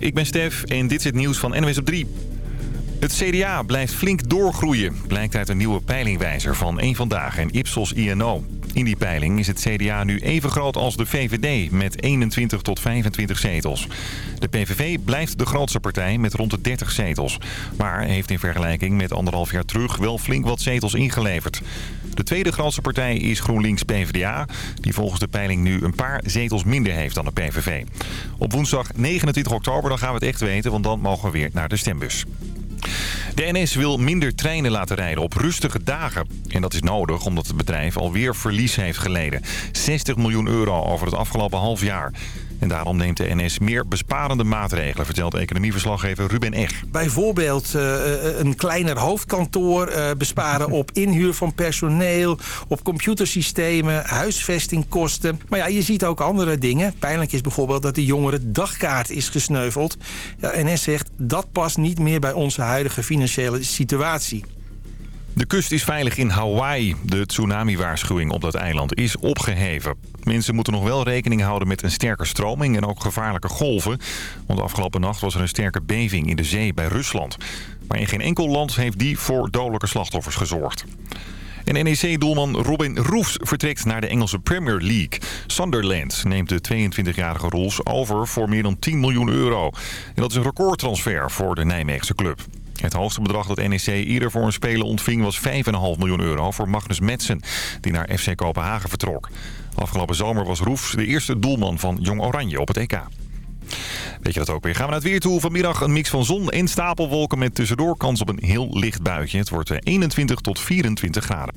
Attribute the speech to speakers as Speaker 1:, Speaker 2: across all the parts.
Speaker 1: Ik ben Stef en dit is het nieuws van NWS op 3. Het CDA blijft flink doorgroeien, blijkt uit een nieuwe peilingwijzer van Eén Vandaag en Ipsos INO. In die peiling is het CDA nu even groot als de VVD met 21 tot 25 zetels. De PVV blijft de grootste partij met rond de 30 zetels. Maar heeft in vergelijking met anderhalf jaar terug wel flink wat zetels ingeleverd. De tweede grootste partij is GroenLinks PvdA, die volgens de peiling nu een paar zetels minder heeft dan de PVV. Op woensdag 29 oktober dan gaan we het echt weten, want dan mogen we weer naar de stembus. De NS wil minder treinen laten rijden op rustige dagen. En dat is nodig omdat het bedrijf alweer verlies heeft geleden. 60 miljoen euro over het afgelopen half jaar. En daarom neemt de NS meer besparende maatregelen, vertelt economieverslaggever Ruben Eg.
Speaker 2: Bijvoorbeeld uh, een kleiner hoofdkantoor uh, besparen op inhuur van personeel, op computersystemen, huisvestingkosten. Maar ja, je ziet ook andere dingen. Pijnlijk is bijvoorbeeld dat de jongere dagkaart is gesneuveld. Ja, NS zegt dat past niet meer bij onze huidige financiële situatie.
Speaker 1: De kust is veilig in Hawaii. De tsunami-waarschuwing op dat eiland is opgeheven. Mensen moeten nog wel rekening houden met een sterke stroming en ook gevaarlijke golven. Want afgelopen nacht was er een sterke beving in de zee bij Rusland. Maar in geen enkel land heeft die voor dodelijke slachtoffers gezorgd. En NEC-doelman Robin Roefs vertrekt naar de Engelse Premier League. Sunderland neemt de 22-jarige Roels over voor meer dan 10 miljoen euro. En dat is een recordtransfer voor de Nijmeegse club. Het hoogste bedrag dat NEC ieder voor een speler ontving was 5,5 miljoen euro voor Magnus Metsen, die naar FC Kopenhagen vertrok. Afgelopen zomer was Roefs de eerste doelman van Jong Oranje op het EK. Weet je dat ook weer? Gaan we naar het weer toe. Vanmiddag een mix van zon en stapelwolken met tussendoor kans op een heel licht buitje. Het wordt 21 eh, tot 24 graden.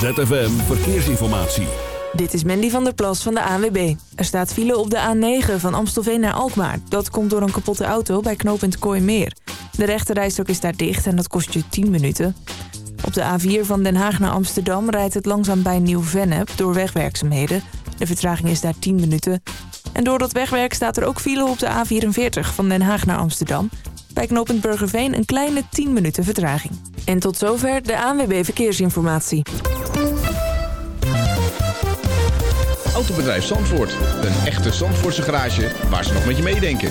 Speaker 3: ZFM Verkeersinformatie.
Speaker 4: Dit is Mandy van der Plas van de ANWB. Er staat file op de A9 van Amstelveen naar Alkmaar. Dat komt door een kapotte auto bij knooppunt Kooimeer. De rechterrijstok is daar dicht en dat kost je 10 minuten. Op de A4 van Den Haag naar Amsterdam rijdt het langzaam bij Nieuw-Vennep door wegwerkzaamheden. De vertraging is daar 10 minuten. En door dat wegwerk staat er ook file op de A44 van Den Haag naar Amsterdam. Bij knooppunt Burgerveen een kleine 10 minuten vertraging. En tot zover de ANWB Verkeersinformatie.
Speaker 5: Autobedrijf Zandvoort. Een echte Zandvoortse garage waar ze nog met je meedenken.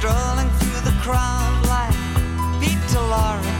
Speaker 6: strolling through the crowd like Pete DeLauren.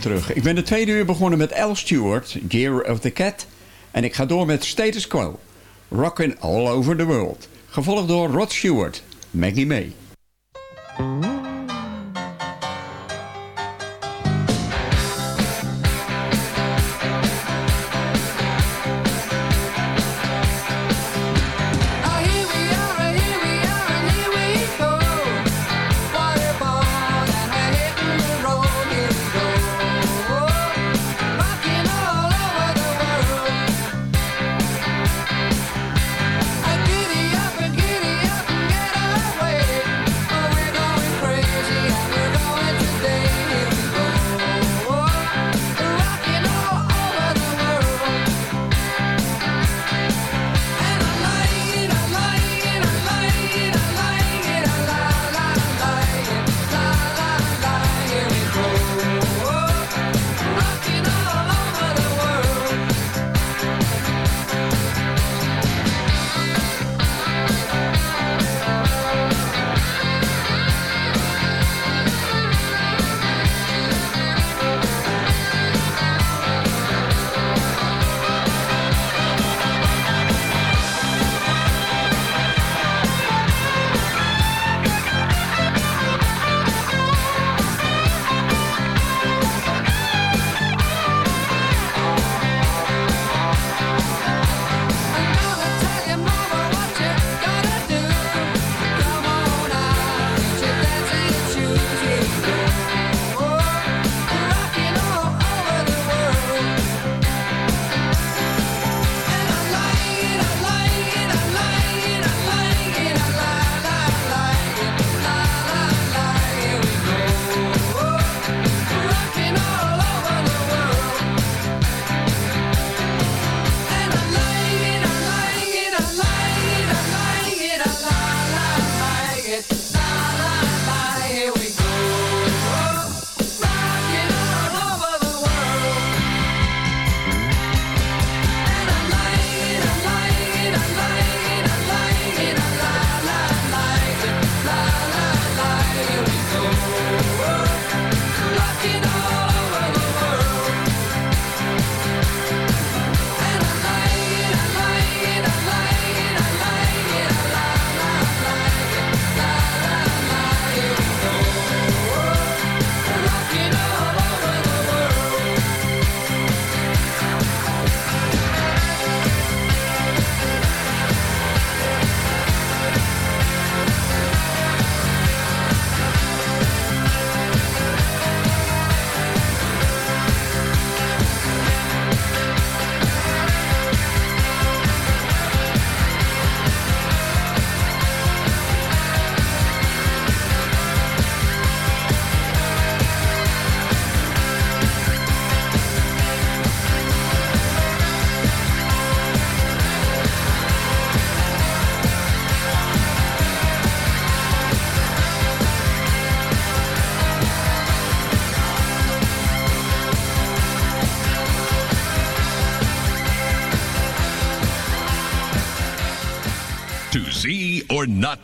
Speaker 7: terug. Ik ben de tweede uur begonnen met L. Stewart, Gear of the Cat. En ik ga door met Status Quo, Rockin' All Over the World. Gevolgd door Rod Stewart, Maggie May.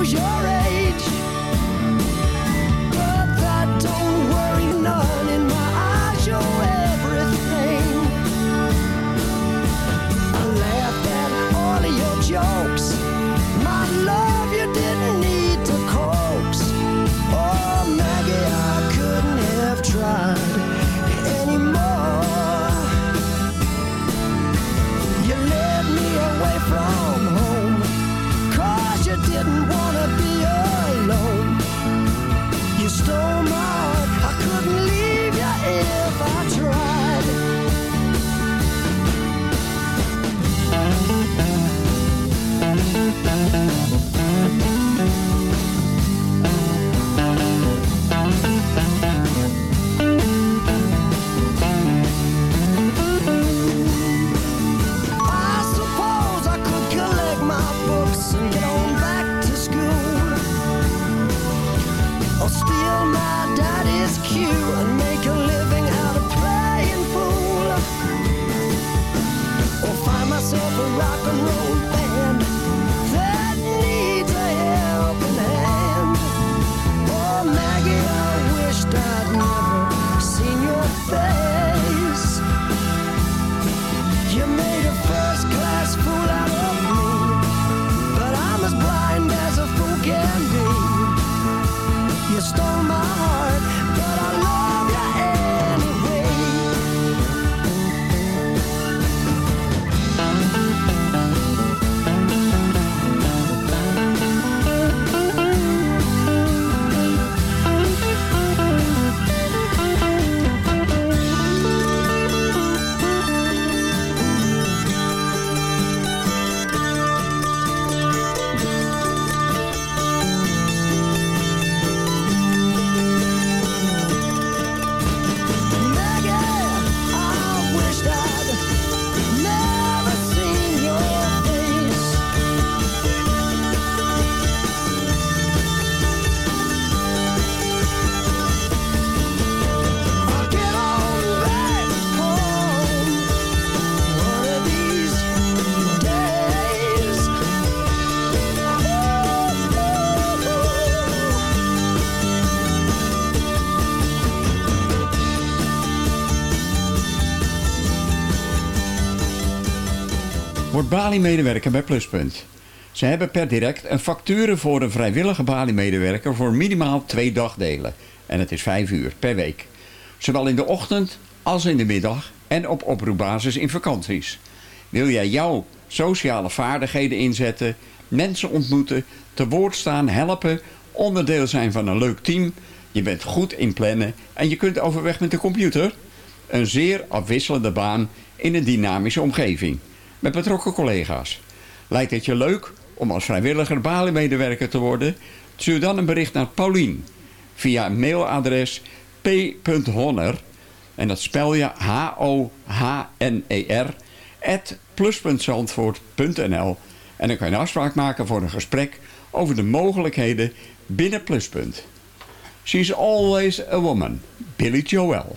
Speaker 8: close your eyes.
Speaker 9: Wordt Bali-medewerker bij Pluspunt. Ze hebben per direct een factuur voor een vrijwillige Bali-medewerker voor minimaal twee dagdelen. En het is vijf uur per week. Zowel in de ochtend als in de middag en op oproepbasis in vakanties. Wil jij jouw sociale vaardigheden inzetten, mensen ontmoeten, te woord staan, helpen, onderdeel zijn van een leuk team, je bent goed in plannen en je kunt overweg met de computer? Een zeer afwisselende baan in een dynamische omgeving. Met betrokken collega's. Lijkt het je leuk om als vrijwilliger Bali-medewerker te worden? Stuur dan een bericht naar Paulien via mailadres p.honner en dat spel je H-O-H-N-E-R at plus.zandvoort.nl en dan kan je een afspraak maken voor een gesprek over de mogelijkheden binnen Pluspunt. She's always a woman. Billy Joel.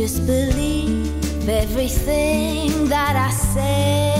Speaker 10: Just
Speaker 11: believe everything that I say.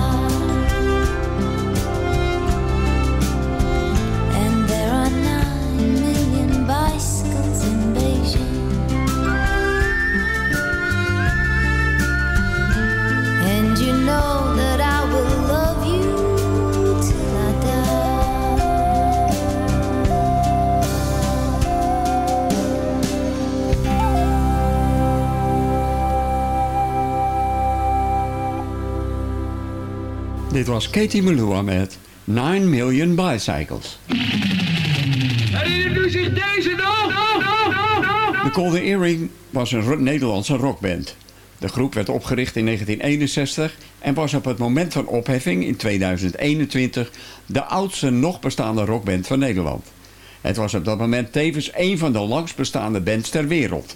Speaker 9: dit was Katie Melua met 9 Million Bicycles.
Speaker 8: En nu zich deze nog?
Speaker 9: De Golden Earring was een Nederlandse rockband. De groep werd opgericht in 1961 en was op het moment van opheffing in 2021 de oudste nog bestaande rockband van Nederland. Het was op dat moment tevens een van de langst bestaande bands ter wereld.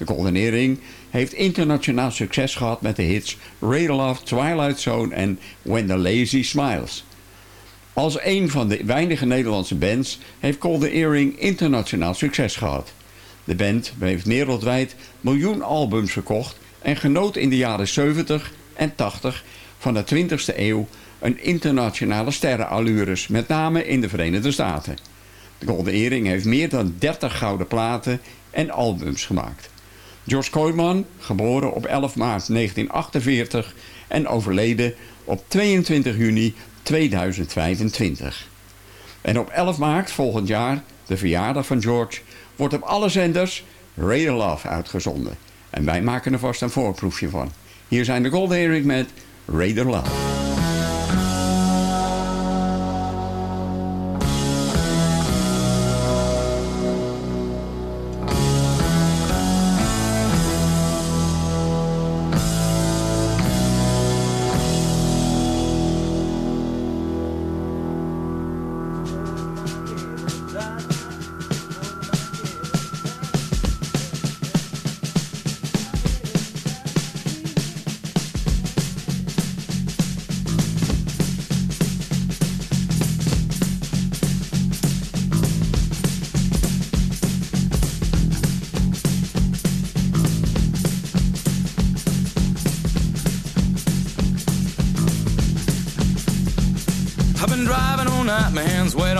Speaker 9: De Golden Earring heeft internationaal succes gehad met de hits Love, Twilight Zone en When the Lazy Smiles. Als een van de weinige Nederlandse bands heeft Golden Earring internationaal succes gehad. De band heeft wereldwijd miljoen albums verkocht en genoot in de jaren 70 en 80 van de 20e eeuw een internationale sterrenallures, met name in de Verenigde Staten. De Golden Earring heeft meer dan 30 gouden platen en albums gemaakt. George Kooijman, geboren op 11 maart 1948 en overleden op 22 juni 2025. En op 11 maart volgend jaar, de verjaardag van George, wordt op alle zenders Radio Love uitgezonden. En wij maken er vast een voorproefje van. Hier zijn de Golden Earring met Radio Love.
Speaker 10: Hands wet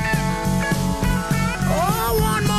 Speaker 10: Oh, one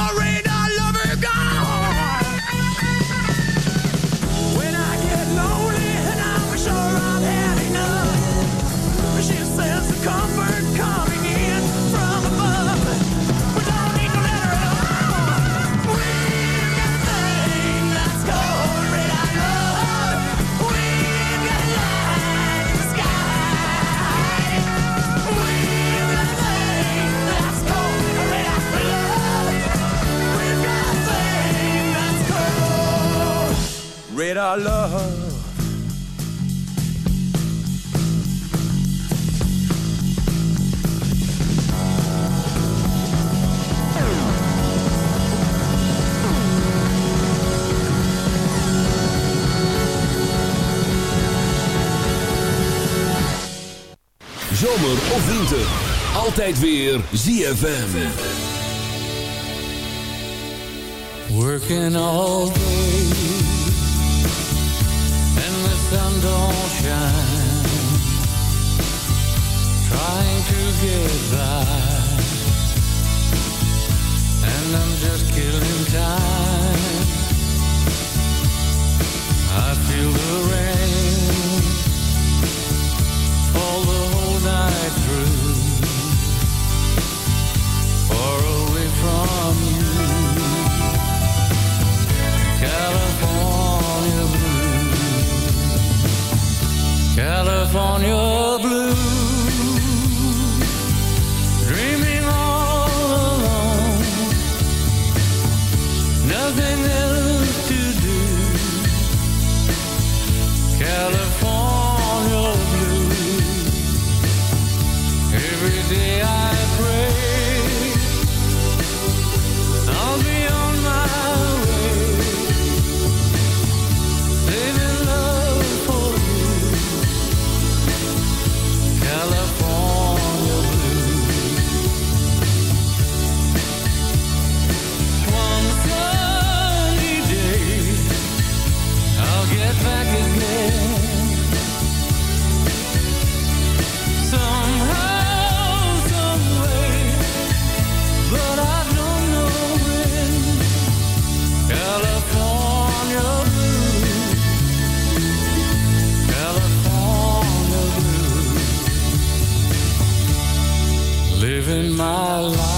Speaker 3: Zomer of winter. Altijd weer ZFM.
Speaker 7: Working all day and the sun don't shine. Trying to get by, and I'm just killing time. California blue, blue, living my life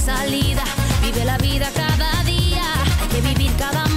Speaker 12: salida. Vive la vida cada día, hay que vivir cada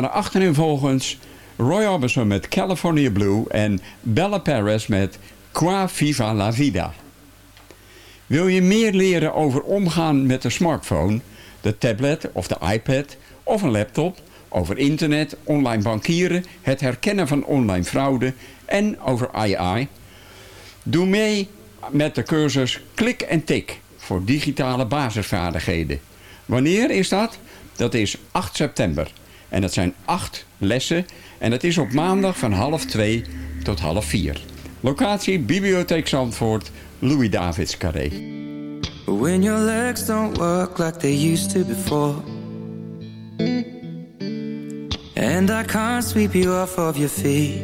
Speaker 9: waren achtereenvolgens Roy Orbison met California Blue en Bella Paris met Qua Viva La Vida. Wil je meer leren over omgaan met de smartphone, de tablet of de iPad of een laptop, over internet, online bankieren, het herkennen van online fraude en over AI? Doe mee met de cursus Klik en Tik voor digitale basisvaardigheden. Wanneer is dat? Dat is 8 september. En dat zijn acht lessen. En dat is op maandag van half twee tot half vier. Locatie Bibliotheek Zandvoort, Louis Davids Carré.
Speaker 10: When your legs don't work like they used to before And I can't sweep you off of your feet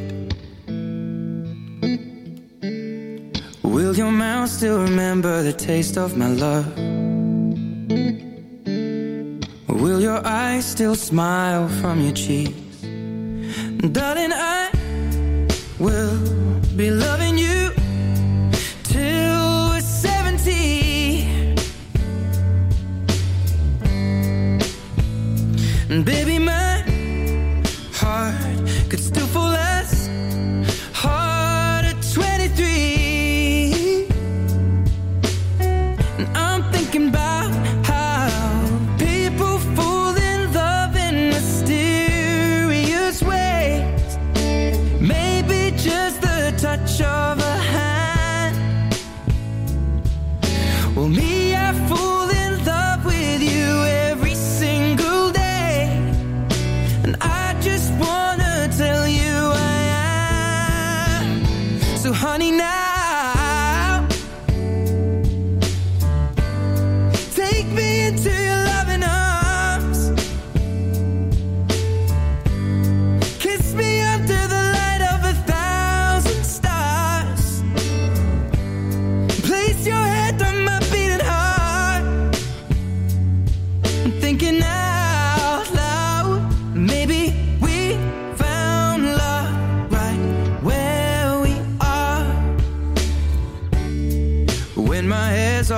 Speaker 10: Will your mouth still remember the taste of my love? Will your eyes still smile from your cheeks? Darling, I will be loving you till we're 70. And baby, my heart could still fall out.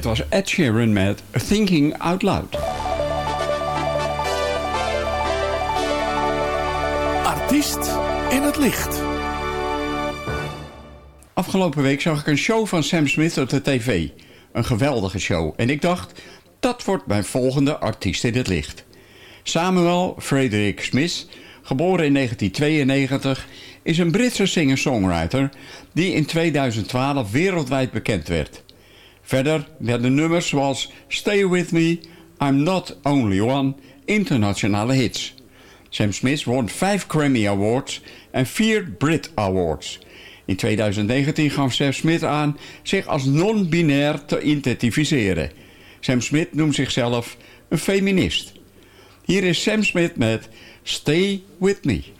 Speaker 9: Dit was Ed Sheeran met Thinking Out Loud.
Speaker 13: Artiest in het licht.
Speaker 9: Afgelopen week zag ik een show van Sam Smith op de tv. Een geweldige show. En ik dacht, dat wordt mijn volgende artiest in het licht. Samuel Frederick Smith, geboren in 1992, is een Britse singer-songwriter... die in 2012 wereldwijd bekend werd. Verder werden nummers zoals Stay With Me, I'm Not Only One... internationale hits. Sam Smith won vijf Grammy Awards en vier Brit Awards... In 2019 gaf Sam Smith aan zich als non-binair te identificeren. Sam Smith noemt zichzelf een feminist. Hier is Sam Smith met Stay With Me.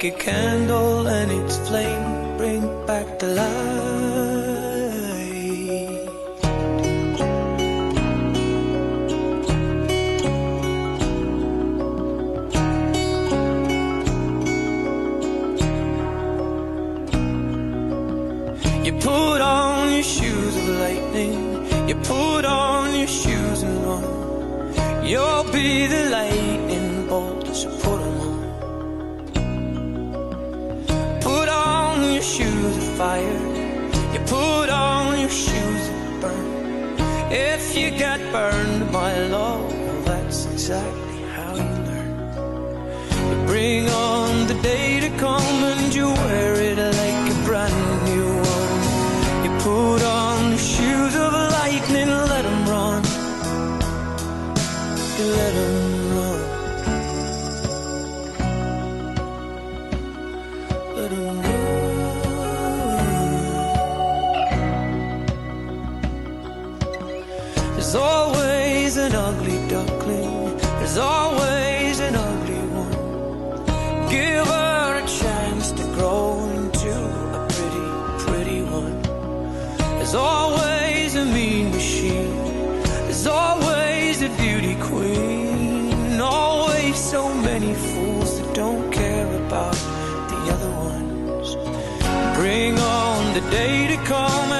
Speaker 10: like a candle. She's a beauty queen. Always so many fools that don't care about the other ones. Bring on the day to come.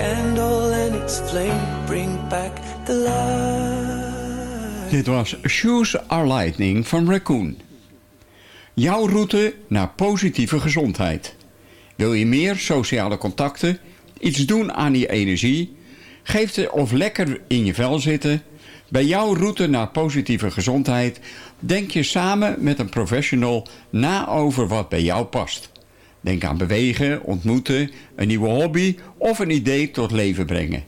Speaker 10: Candle and its flame bring back the light.
Speaker 14: Dit was Shoes Are Lightning van Raccoon. Jouw route naar positieve gezondheid. Wil je meer sociale contacten, iets doen aan je energie, geef het of lekker in je vel zitten? Bij jouw route naar positieve gezondheid denk je samen met een professional na over wat bij jou past. Denk aan bewegen, ontmoeten, een nieuwe hobby of een idee tot leven brengen.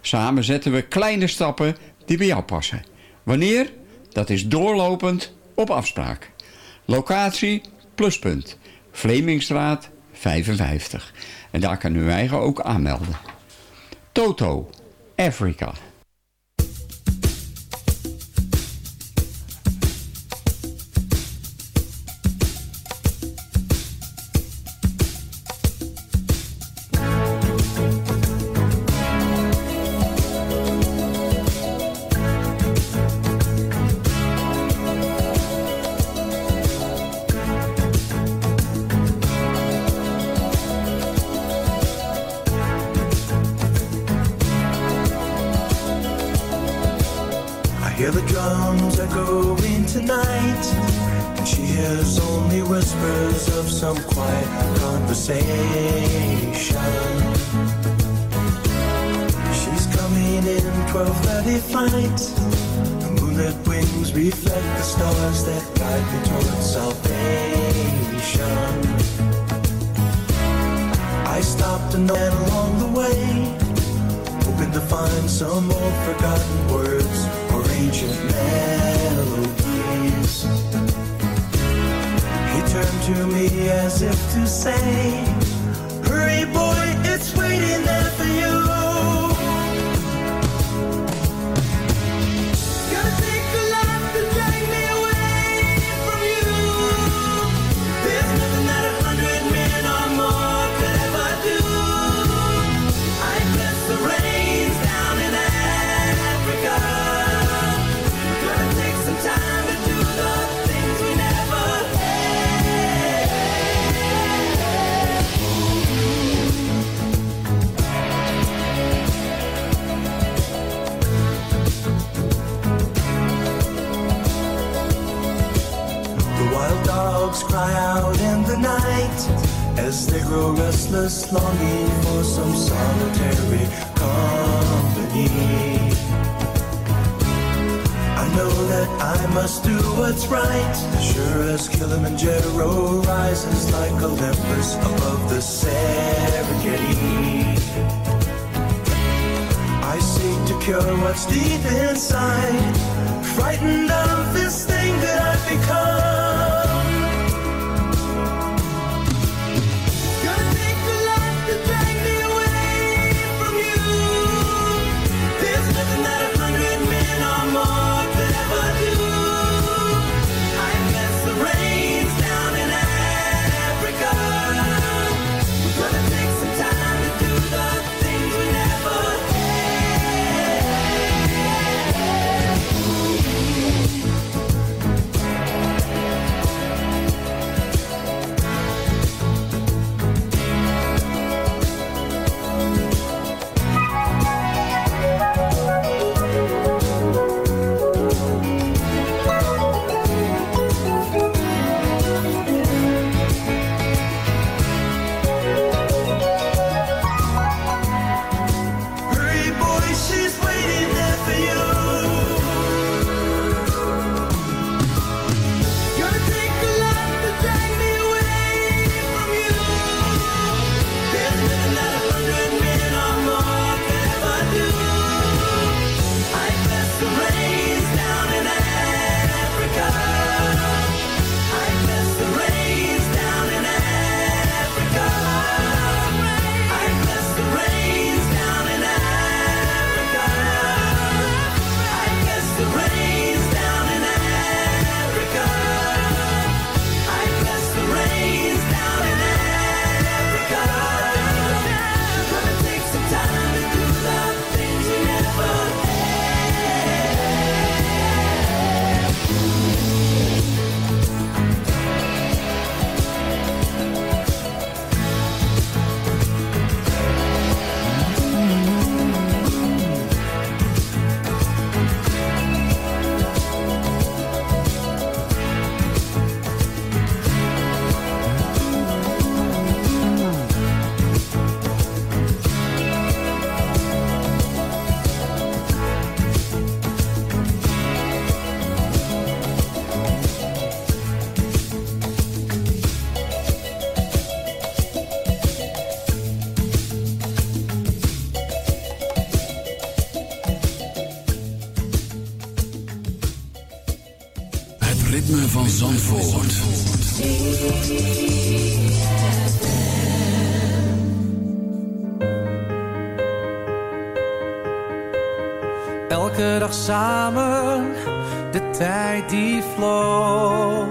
Speaker 14: Samen zetten we kleine stappen die bij jou passen. Wanneer? Dat is doorlopend op afspraak. Locatie, pluspunt. Vlemingstraat 55. En daar kan u eigen ook aanmelden. Toto, Africa.
Speaker 7: Elke dag samen, de tijd die vloog.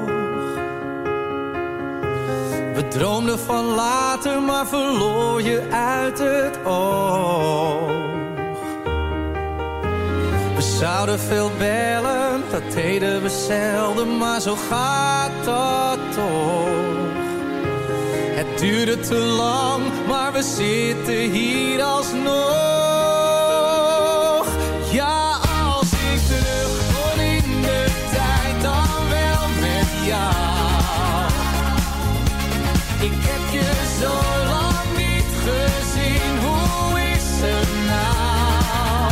Speaker 7: We droomden van later, maar verloor je uit het oog. We zouden veel bellen, dat deden we zelden, maar zo gaat dat toch. Het duurde te lang, maar we zitten hier alsnog. Ja, zo lang niet gezien, hoe is het nou?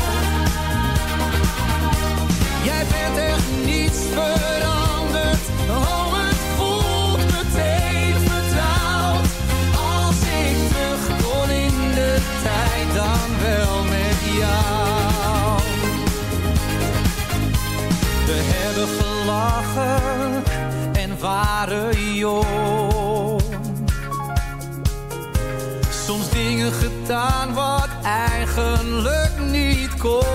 Speaker 7: Jij bent echt niets veranderd, oh het voelt meteen vertrouwd. Als ik terug kon in de tijd, dan wel met jou. We hebben gelachen en waren jong. Gedaan wat eigenlijk niet kon.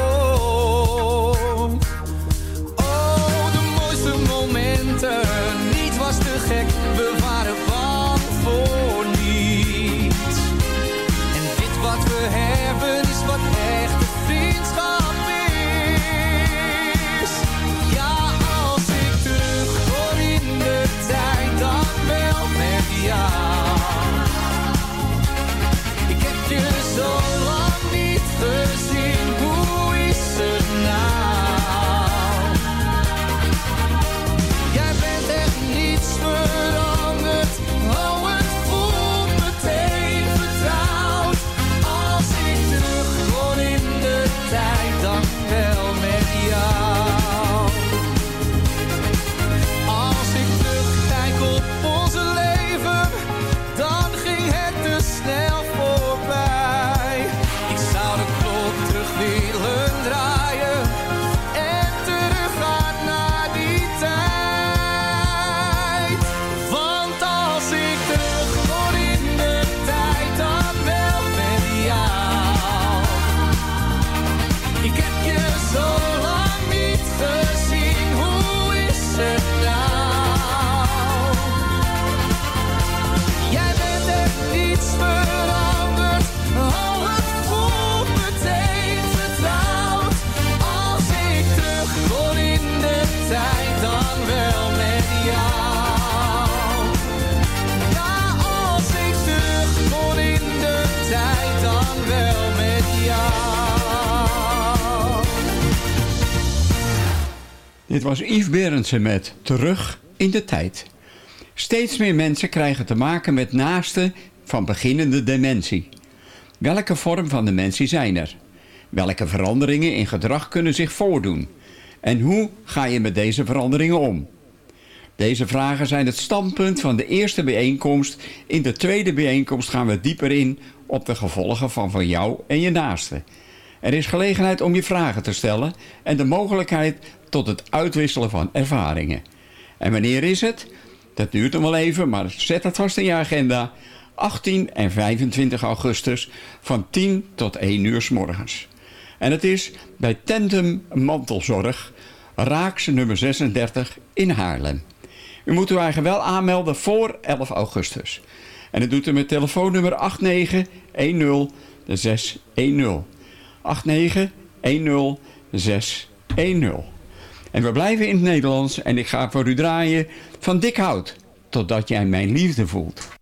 Speaker 7: Met Terug in de Tijd.
Speaker 9: Steeds meer mensen krijgen te maken met naasten van beginnende dementie. Welke vorm van dementie zijn er? Welke veranderingen in gedrag kunnen zich voordoen? En hoe ga je met deze veranderingen om? Deze vragen zijn het standpunt van de eerste bijeenkomst. In de tweede bijeenkomst gaan we dieper in op de gevolgen van van jou en je naasten. Er is gelegenheid om je vragen te stellen en de mogelijkheid tot het uitwisselen van ervaringen. En wanneer is het? Dat duurt nog wel even, maar zet het vast in je agenda. 18 en 25 augustus van 10 tot 1 uur s morgens. En het is bij Tandem Mantelzorg, Raaks nummer 36 in Haarlem. U moet uw eigen wel aanmelden voor 11 augustus. En dat doet u met telefoonnummer 8910 8910 En we blijven in het Nederlands en ik ga voor u draaien van dik hout totdat jij mijn liefde voelt.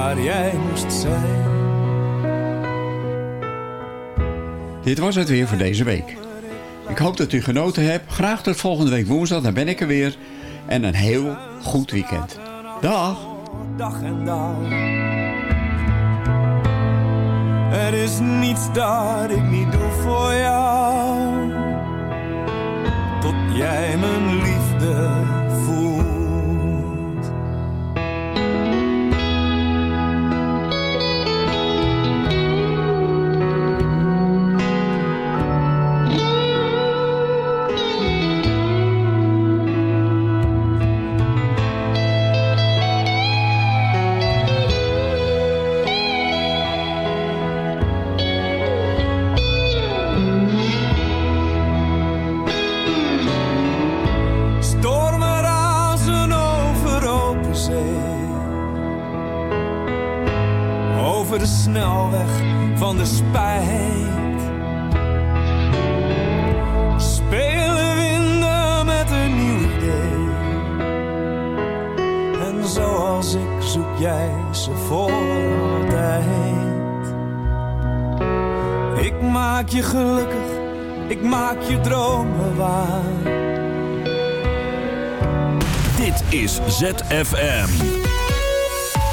Speaker 15: Waar jij moest zijn.
Speaker 9: Dit was het weer voor deze week. Ik hoop dat u genoten hebt. Graag tot volgende week woensdag, dan ben ik er weer. En een heel goed weekend. Dag!
Speaker 15: dag en dauw. Er is niets dat ik niet doe voor jou. Tot jij mijn liefde snelweg van de spijt. Spelen winden met een nieuw idee. En zoals ik zoek jij ze voor altijd. Ik maak je gelukkig, ik maak je dromen waar.
Speaker 3: Dit is ZFM.